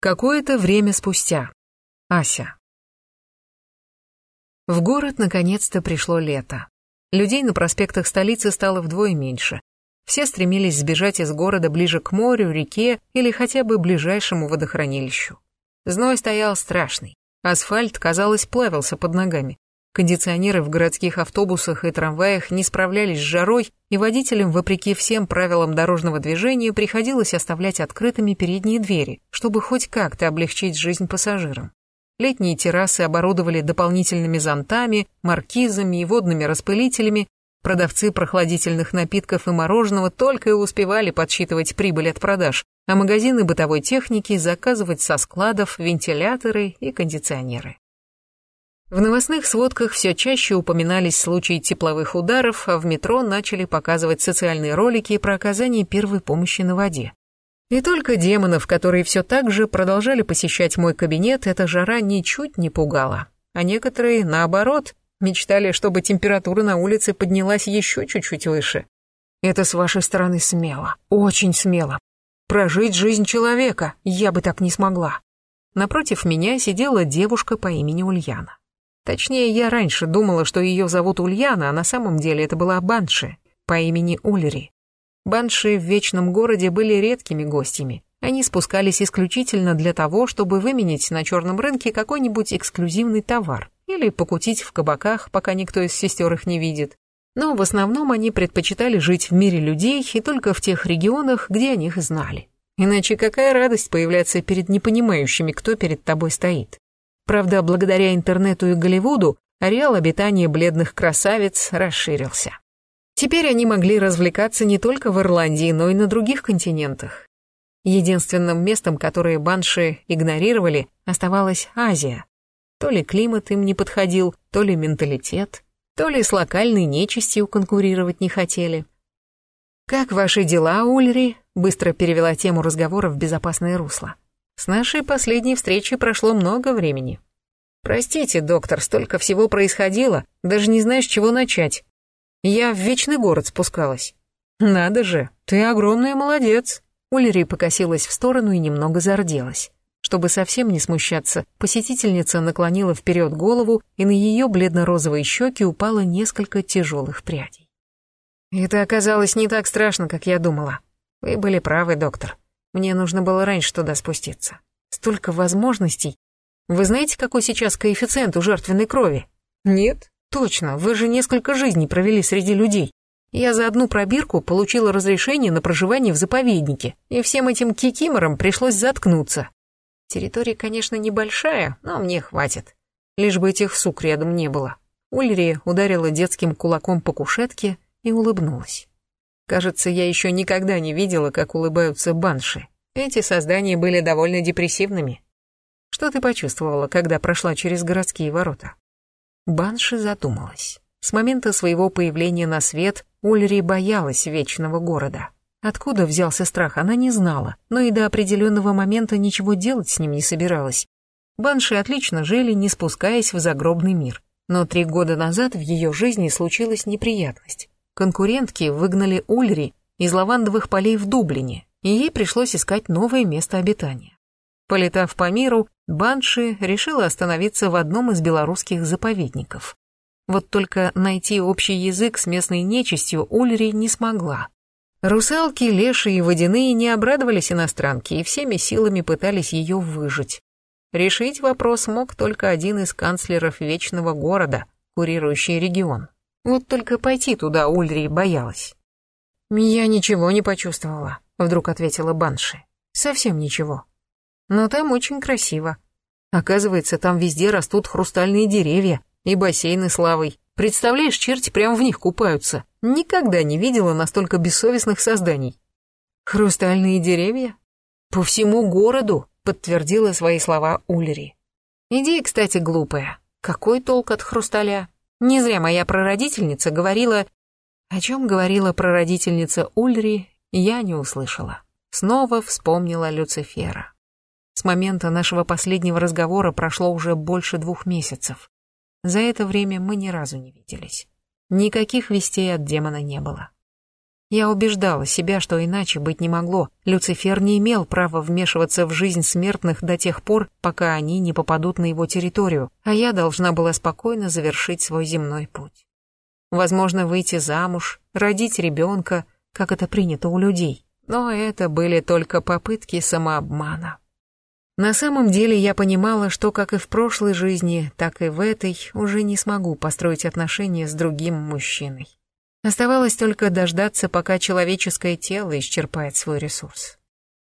Какое-то время спустя. Ася. В город наконец-то пришло лето. Людей на проспектах столицы стало вдвое меньше. Все стремились сбежать из города ближе к морю, реке или хотя бы ближайшему водохранилищу. Зной стоял страшный. Асфальт, казалось, плавился под ногами. Кондиционеры в городских автобусах и трамваях не справлялись с жарой, и водителям, вопреки всем правилам дорожного движения, приходилось оставлять открытыми передние двери, чтобы хоть как-то облегчить жизнь пассажирам. Летние террасы оборудовали дополнительными зонтами, маркизами и водными распылителями. Продавцы прохладительных напитков и мороженого только и успевали подсчитывать прибыль от продаж, а магазины бытовой техники заказывать со складов вентиляторы и кондиционеры. В новостных сводках все чаще упоминались случаи тепловых ударов, а в метро начали показывать социальные ролики про оказание первой помощи на воде. И только демонов, которые все так же продолжали посещать мой кабинет, эта жара ничуть не пугала. А некоторые, наоборот, мечтали, чтобы температура на улице поднялась еще чуть-чуть выше. Это с вашей стороны смело, очень смело. Прожить жизнь человека я бы так не смогла. Напротив меня сидела девушка по имени Ульяна. Точнее, я раньше думала, что ее зовут Ульяна, а на самом деле это была Банши по имени Ульри. Банши в Вечном Городе были редкими гостями. Они спускались исключительно для того, чтобы выменить на черном рынке какой-нибудь эксклюзивный товар или покутить в кабаках, пока никто из сестер их не видит. Но в основном они предпочитали жить в мире людей и только в тех регионах, где о них знали. Иначе какая радость появляться перед непонимающими, кто перед тобой стоит. Правда, благодаря интернету и Голливуду ареал обитания бледных красавиц расширился. Теперь они могли развлекаться не только в Ирландии, но и на других континентах. Единственным местом, которое банши игнорировали, оставалась Азия. То ли климат им не подходил, то ли менталитет, то ли с локальной нечистью конкурировать не хотели. «Как ваши дела, Ульри?» — быстро перевела тему разговора в безопасное русло. С нашей последней встречи прошло много времени. Простите, доктор, столько всего происходило, даже не знаешь, с чего начать. Я в Вечный город спускалась. Надо же, ты огромная молодец. Ульри покосилась в сторону и немного зарделась. Чтобы совсем не смущаться, посетительница наклонила вперед голову, и на ее бледно-розовые щеки упало несколько тяжелых прядей. Это оказалось не так страшно, как я думала. Вы были правы, доктор. Мне нужно было раньше туда спуститься. Столько возможностей. Вы знаете, какой сейчас коэффициент у жертвенной крови? Нет? Точно, вы же несколько жизней провели среди людей. Я за одну пробирку получила разрешение на проживание в заповеднике, и всем этим кикиморам пришлось заткнуться. Территория, конечно, небольшая, но мне хватит. Лишь бы этих сук рядом не было. Ульри ударила детским кулаком по кушетке и улыбнулась. Кажется, я еще никогда не видела, как улыбаются банши. Эти создания были довольно депрессивными. Что ты почувствовала, когда прошла через городские ворота? Банши задумалась. С момента своего появления на свет Ульри боялась вечного города. Откуда взялся страх, она не знала, но и до определенного момента ничего делать с ним не собиралась. Банши отлично жили, не спускаясь в загробный мир. Но три года назад в ее жизни случилась неприятность. Конкурентки выгнали Ульри из лавандовых полей в Дублине, и ей пришлось искать новое место обитания. Полетав по миру, Банши решила остановиться в одном из белорусских заповедников. Вот только найти общий язык с местной нечистью Ульри не смогла. Русалки, леши и водяные не обрадовались иностранке и всеми силами пытались ее выжить. Решить вопрос мог только один из канцлеров Вечного Города, курирующий регион. Вот только пойти туда Ульри боялась. «Я ничего не почувствовала», — вдруг ответила Банши. «Совсем ничего. Но там очень красиво. Оказывается, там везде растут хрустальные деревья и бассейны с лавой. Представляешь, черти прямо в них купаются. Никогда не видела настолько бессовестных созданий». «Хрустальные деревья?» «По всему городу», — подтвердила свои слова Ульри. «Идея, кстати, глупая. Какой толк от хрусталя? Не зря моя прародительница говорила... О чем говорила прародительница Ульри, я не услышала. Снова вспомнила Люцифера. С момента нашего последнего разговора прошло уже больше двух месяцев. За это время мы ни разу не виделись. Никаких вестей от демона не было. Я убеждала себя, что иначе быть не могло. Люцифер не имел права вмешиваться в жизнь смертных до тех пор, пока они не попадут на его территорию, а я должна была спокойно завершить свой земной путь. Возможно, выйти замуж, родить ребенка, как это принято у людей. Но это были только попытки самообмана. На самом деле я понимала, что как и в прошлой жизни, так и в этой уже не смогу построить отношения с другим мужчиной. Оставалось только дождаться, пока человеческое тело исчерпает свой ресурс.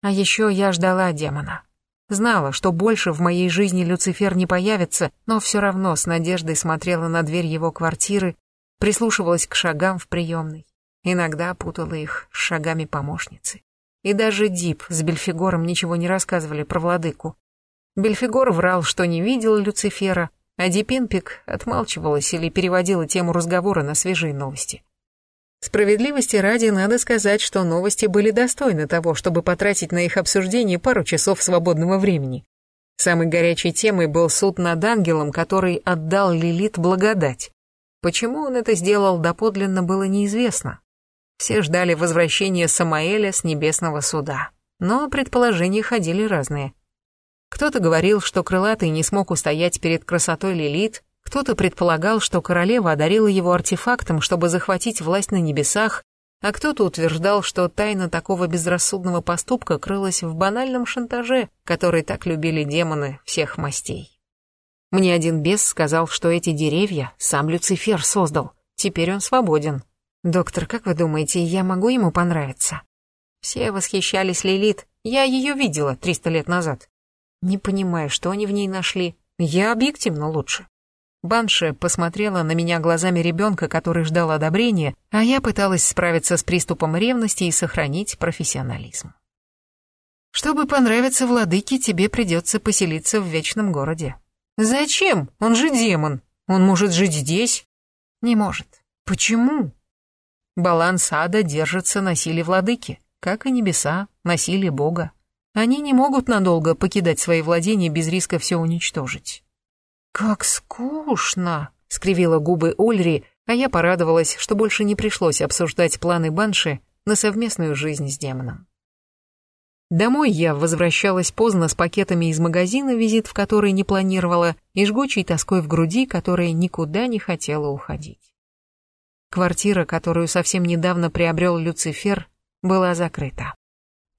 А еще я ждала демона. Знала, что больше в моей жизни Люцифер не появится, но все равно с надеждой смотрела на дверь его квартиры, прислушивалась к шагам в приемной. Иногда путала их с шагами помощницы. И даже Дип с Бельфигором ничего не рассказывали про владыку. Бельфигор врал, что не видел Люцифера, а Дипинпик отмалчивалась или переводила тему разговора на свежие новости. Справедливости ради надо сказать, что новости были достойны того, чтобы потратить на их обсуждение пару часов свободного времени. Самой горячей темой был суд над ангелом, который отдал Лилит благодать. Почему он это сделал доподлинно было неизвестно. Все ждали возвращения Самаэля с небесного суда. Но предположения ходили разные. Кто-то говорил, что крылатый не смог устоять перед красотой Лилит, кто-то предполагал, что королева одарила его артефактом, чтобы захватить власть на небесах, а кто-то утверждал, что тайна такого безрассудного поступка крылась в банальном шантаже, который так любили демоны всех мастей. Мне один бес сказал, что эти деревья сам Люцифер создал. Теперь он свободен. Доктор, как вы думаете, я могу ему понравиться? Все восхищались Лилит. Я ее видела 300 лет назад. Не понимаю, что они в ней нашли. Я объективно лучше. Банша посмотрела на меня глазами ребенка, который ждал одобрения, а я пыталась справиться с приступом ревности и сохранить профессионализм. Чтобы понравиться владыке, тебе придется поселиться в вечном городе. Зачем? Он же демон. Он может жить здесь? Не может. Почему? Баланс ада держится на силе владыки, как и небеса, на силе Бога. Они не могут надолго покидать свои владения без риска все уничтожить. «Как скучно!» — скривила губы Ольри, а я порадовалась, что больше не пришлось обсуждать планы Банши на совместную жизнь с демоном. Домой я возвращалась поздно с пакетами из магазина, визит в который не планировала, и жгучей тоской в груди, которая никуда не хотела уходить. Квартира, которую совсем недавно приобрел Люцифер, была закрыта.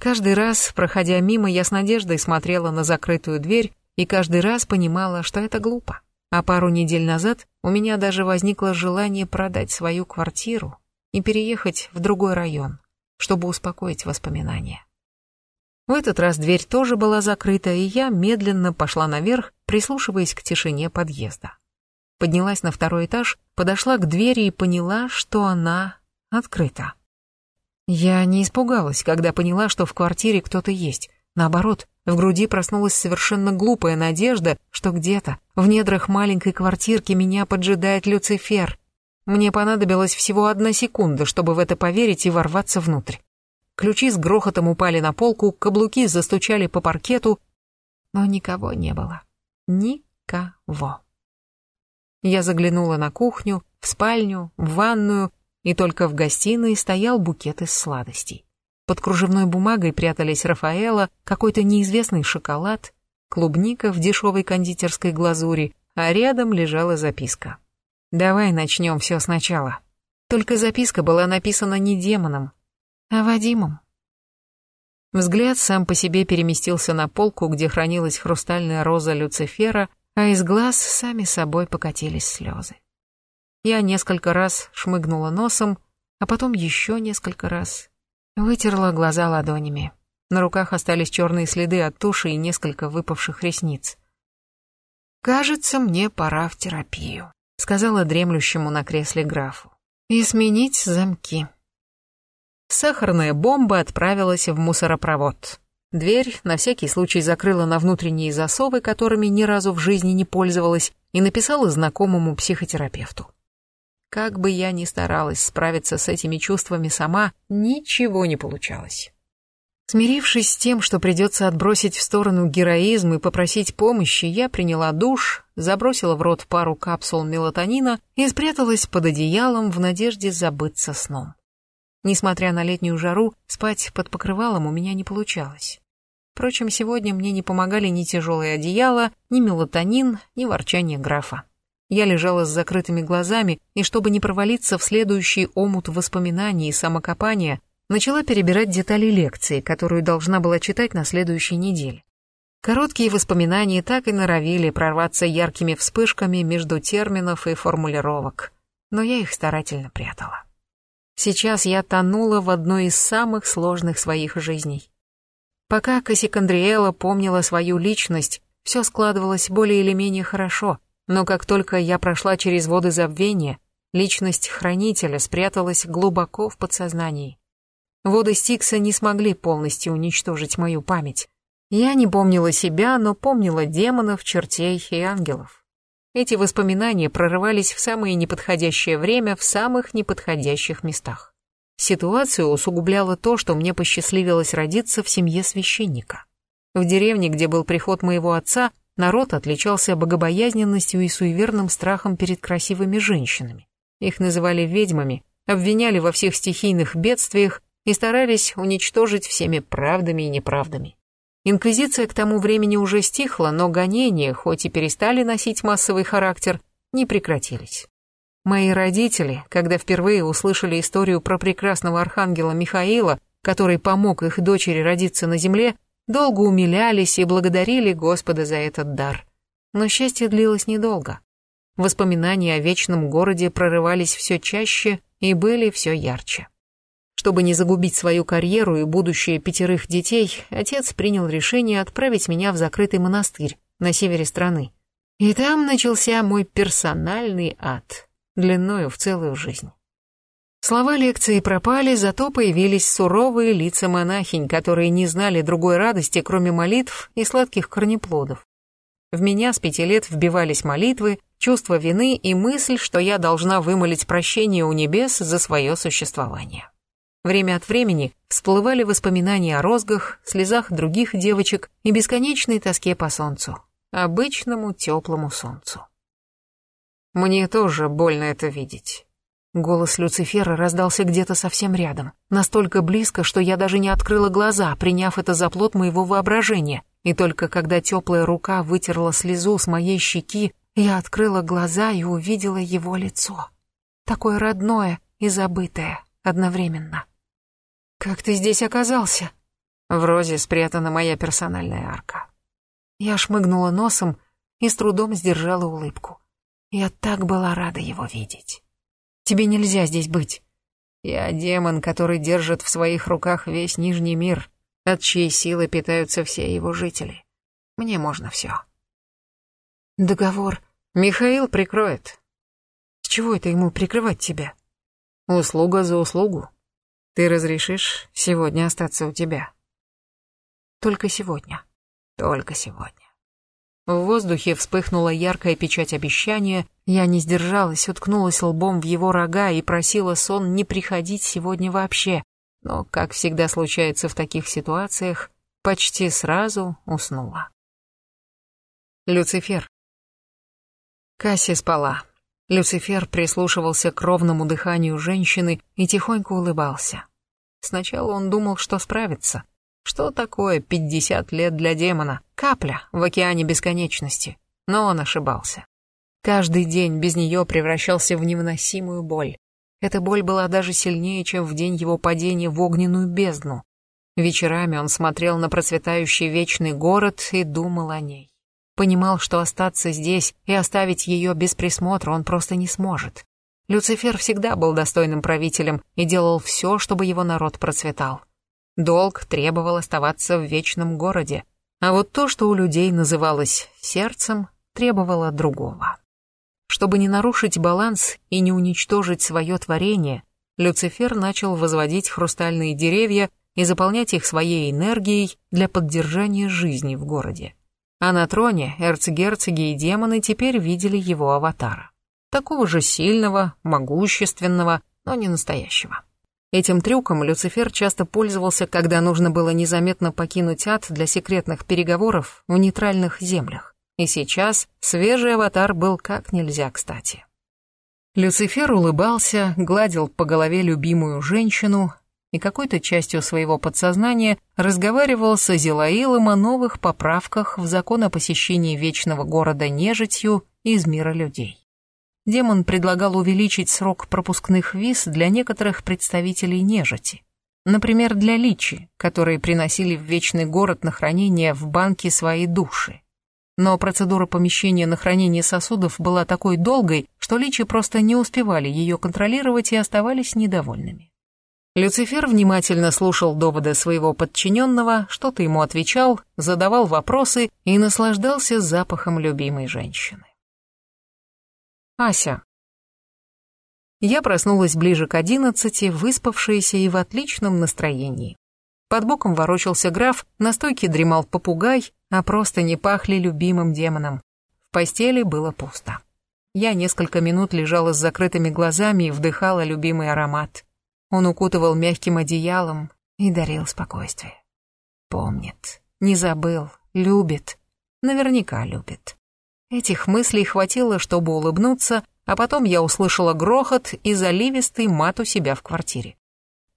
Каждый раз, проходя мимо, я с надеждой смотрела на закрытую дверь, и каждый раз понимала, что это глупо. А пару недель назад у меня даже возникло желание продать свою квартиру и переехать в другой район, чтобы успокоить воспоминания. В этот раз дверь тоже была закрыта, и я медленно пошла наверх, прислушиваясь к тишине подъезда. Поднялась на второй этаж, подошла к двери и поняла, что она открыта. Я не испугалась, когда поняла, что в квартире кто-то есть. Наоборот, в груди проснулась совершенно глупая надежда, что где-то, в недрах маленькой квартирки, меня поджидает Люцифер. Мне понадобилась всего одна секунда, чтобы в это поверить и ворваться внутрь. Ключи с грохотом упали на полку, каблуки застучали по паркету, но никого не было. Никого. Я заглянула на кухню, в спальню, в ванную, и только в гостиной стоял букет из сладостей. Под кружевной бумагой прятались Рафаэла, какой-то неизвестный шоколад, клубника в дешевой кондитерской глазури, а рядом лежала записка. «Давай начнем все сначала». Только записка была написана не демоном, а Вадимом. Взгляд сам по себе переместился на полку, где хранилась хрустальная роза Люцифера, а из глаз сами собой покатились слезы. Я несколько раз шмыгнула носом, а потом еще несколько раз Вытерла глаза ладонями. На руках остались черные следы от туши и несколько выпавших ресниц. «Кажется, мне пора в терапию», — сказала дремлющему на кресле графу. «И сменить замки». Сахарная бомба отправилась в мусоропровод. Дверь на всякий случай закрыла на внутренние засовы, которыми ни разу в жизни не пользовалась, и написала знакомому психотерапевту. Как бы я ни старалась справиться с этими чувствами сама, ничего не получалось. Смирившись с тем, что придется отбросить в сторону героизм и попросить помощи, я приняла душ, забросила в рот пару капсул мелатонина и спряталась под одеялом в надежде забыться сном. Несмотря на летнюю жару, спать под покрывалом у меня не получалось. Впрочем, сегодня мне не помогали ни тяжелое одеяло, ни мелатонин, ни ворчание графа. Я лежала с закрытыми глазами, и чтобы не провалиться в следующий омут воспоминаний и самокопания, начала перебирать детали лекции, которую должна была читать на следующей неделе. Короткие воспоминания так и норовили прорваться яркими вспышками между терминов и формулировок, но я их старательно прятала. Сейчас я тонула в одной из самых сложных своих жизней. Пока Кассикандриэла помнила свою личность, все складывалось более или менее хорошо, но как только я прошла через воды забвения, личность хранителя спряталась глубоко в подсознании. Воды Стикса не смогли полностью уничтожить мою память, я не помнила себя, но помнила демонов, чертей и ангелов. Эти воспоминания прорывались в самое неподходящее время в самых неподходящих местах. Ситуацию усугубляло то, что мне посчастливилось родиться в семье священника. В деревне, где был приход моего отца, народ отличался богобоязненностью и суеверным страхом перед красивыми женщинами. Их называли ведьмами, обвиняли во всех стихийных бедствиях и старались уничтожить всеми правдами и неправдами. Инквизиция к тому времени уже стихла, но гонения, хоть и перестали носить массовый характер, не прекратились. Мои родители, когда впервые услышали историю про прекрасного архангела Михаила, который помог их дочери родиться на земле, долго умилялись и благодарили Господа за этот дар. Но счастье длилось недолго. Воспоминания о вечном городе прорывались все чаще и были все ярче. Чтобы не загубить свою карьеру и будущее пятерых детей, отец принял решение отправить меня в закрытый монастырь на севере страны. И там начался мой персональный ад, длиною в целую жизнь. Слова лекции пропали, зато появились суровые лица монахинь, которые не знали другой радости, кроме молитв и сладких корнеплодов. В меня с пяти лет вбивались молитвы, чувство вины и мысль, что я должна вымолить прощение у небес за свое существование. Время от времени всплывали воспоминания о розгах, слезах других девочек и бесконечной тоске по солнцу, обычному теплому солнцу. Мне тоже больно это видеть. Голос Люцифера раздался где-то совсем рядом, настолько близко, что я даже не открыла глаза, приняв это за плод моего воображения, и только когда теплая рука вытерла слезу с моей щеки, я открыла глаза и увидела его лицо. Такое родное и забытое одновременно. «Как ты здесь оказался?» В розе спрятана моя персональная арка. Я шмыгнула носом и с трудом сдержала улыбку. Я так была рада его видеть. Тебе нельзя здесь быть. Я демон, который держит в своих руках весь Нижний мир, от чьей силы питаются все его жители. Мне можно все. Договор. Михаил прикроет. С чего это ему прикрывать тебя? Услуга за услугу. Ты разрешишь сегодня остаться у тебя? Только сегодня. Только сегодня. В воздухе вспыхнула яркая печать обещания, я не сдержалась, уткнулась лбом в его рога и просила сон не приходить сегодня вообще, но, как всегда случается в таких ситуациях, почти сразу уснула. Люцифер. Касси спала. Люцифер прислушивался к ровному дыханию женщины и тихонько улыбался. Сначала он думал, что справится. Что такое пятьдесят лет для демона? Капля в океане бесконечности. Но он ошибался. Каждый день без нее превращался в невыносимую боль. Эта боль была даже сильнее, чем в день его падения в огненную бездну. Вечерами он смотрел на процветающий вечный город и думал о ней. Понимал, что остаться здесь и оставить ее без присмотра он просто не сможет. Люцифер всегда был достойным правителем и делал все, чтобы его народ процветал. Долг требовал оставаться в вечном городе, а вот то, что у людей называлось сердцем, требовало другого. Чтобы не нарушить баланс и не уничтожить свое творение, Люцифер начал возводить хрустальные деревья и заполнять их своей энергией для поддержания жизни в городе а на троне эрцгерцоги и демоны теперь видели его аватара. Такого же сильного, могущественного, но не настоящего. Этим трюком Люцифер часто пользовался, когда нужно было незаметно покинуть ад для секретных переговоров в нейтральных землях. И сейчас свежий аватар был как нельзя кстати. Люцифер улыбался, гладил по голове любимую женщину и какой-то частью своего подсознания разговаривал с Азилаилом о новых поправках в закон о посещении вечного города нежитью из мира людей. Демон предлагал увеличить срок пропускных виз для некоторых представителей нежити. Например, для личи, которые приносили в вечный город на хранение в банке свои души. Но процедура помещения на хранение сосудов была такой долгой, что личи просто не успевали ее контролировать и оставались недовольными. Люцифер внимательно слушал доводы своего подчиненного, что-то ему отвечал, задавал вопросы и наслаждался запахом любимой женщины. Ася. Я проснулась ближе к одиннадцати, выспавшаяся и в отличном настроении. Под боком ворочался граф, на стойке дремал попугай, а просто не пахли любимым демоном. В постели было пусто. Я несколько минут лежала с закрытыми глазами и вдыхала любимый аромат. Он укутывал мягким одеялом и дарил спокойствие. Помнит, не забыл, любит, наверняка любит. Этих мыслей хватило, чтобы улыбнуться, а потом я услышала грохот и заливистый мат у себя в квартире.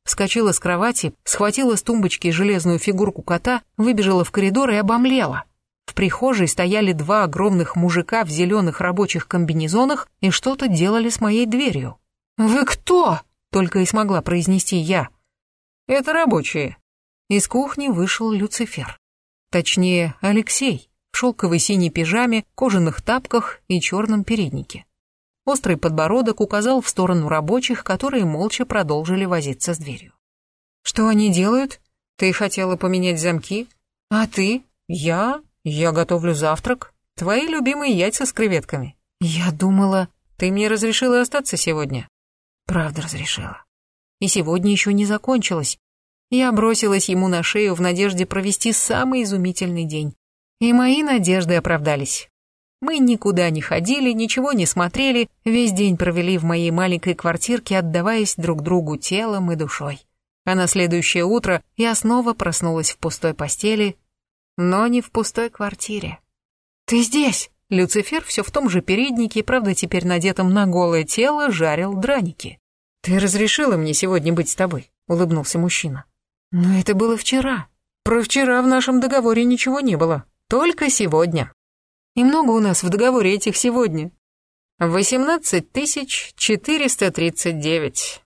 Вскочила с кровати, схватила с тумбочки железную фигурку кота, выбежала в коридор и обомлела. В прихожей стояли два огромных мужика в зеленых рабочих комбинезонах и что-то делали с моей дверью. «Вы кто?» — только и смогла произнести я. «Это рабочие». Из кухни вышел Люцифер. Точнее, Алексей в шелковой синей пижаме, кожаных тапках и черном переднике. Острый подбородок указал в сторону рабочих, которые молча продолжили возиться с дверью. «Что они делают? Ты хотела поменять замки? А ты? Я? Я готовлю завтрак. Твои любимые яйца с креветками. Я думала, ты мне разрешила остаться сегодня?» «Правда разрешила. И сегодня еще не закончилось. Я бросилась ему на шею в надежде провести самый изумительный день. И мои надежды оправдались. Мы никуда не ходили, ничего не смотрели, весь день провели в моей маленькой квартирке, отдаваясь друг другу телом и душой. А на следующее утро я снова проснулась в пустой постели, но не в пустой квартире. «Ты здесь!» Люцифер все в том же переднике, правда теперь надетом на голое тело, жарил драники. «Ты разрешила мне сегодня быть с тобой?» — улыбнулся мужчина. «Но это было вчера. Про вчера в нашем договоре ничего не было. Только сегодня». И много у нас в договоре этих сегодня. Восемнадцать тысяч четыреста тридцать девять.